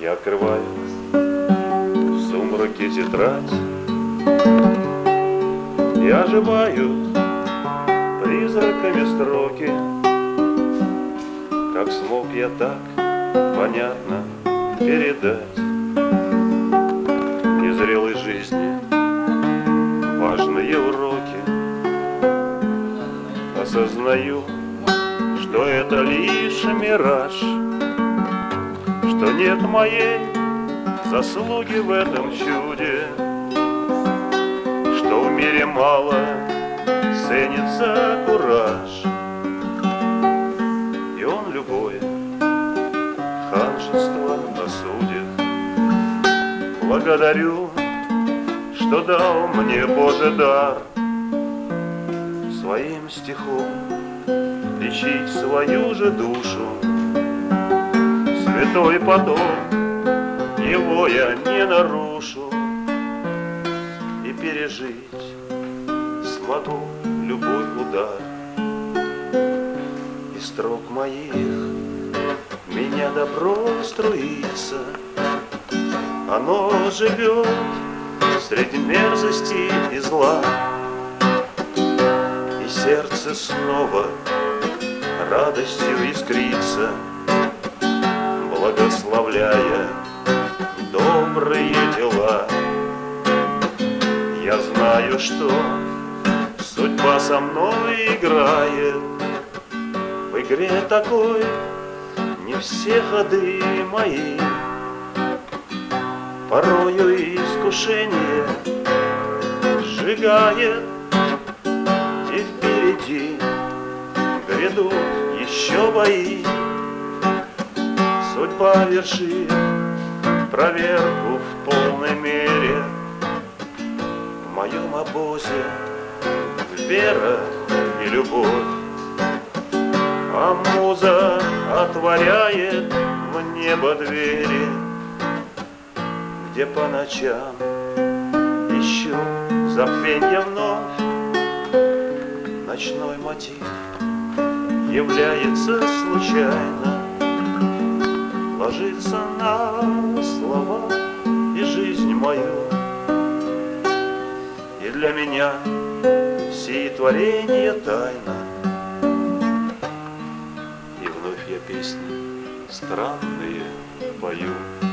Я открываю в сумраке тетрадь. И оживают призраками строки. Как смог я так понятно передать Незрелой жизни важные уроки? Осознаю, что это лишь мираж Что нет моей заслуги в этом чуде Что в мире мало ценится кураж. И он любое ханжество осудит. Благодарю, что дал мне Боже дар Своим стихом лечить свою же душу. Святой поток, его я не нарушу. И пережить смогу любой удар. Из строк моих меня добро струится. Оно живет среди мерзости и зла. И сердце снова радостью искрится Благословляя добрые дела. Я знаю, что судьба со мной играет. В игре такой не все ходы мои. Порою искушение сжигает грядут еще бои. Судьба вершит проверку в полной мере. В моем обозе вера и любовь. А муза отворяет в небо двери Где по ночам ищу забвенье вновь. Ночной мотив является случайно. Ложится на слова и жизнь мою. И для меня сии творения тайна. И вновь я песни странные пою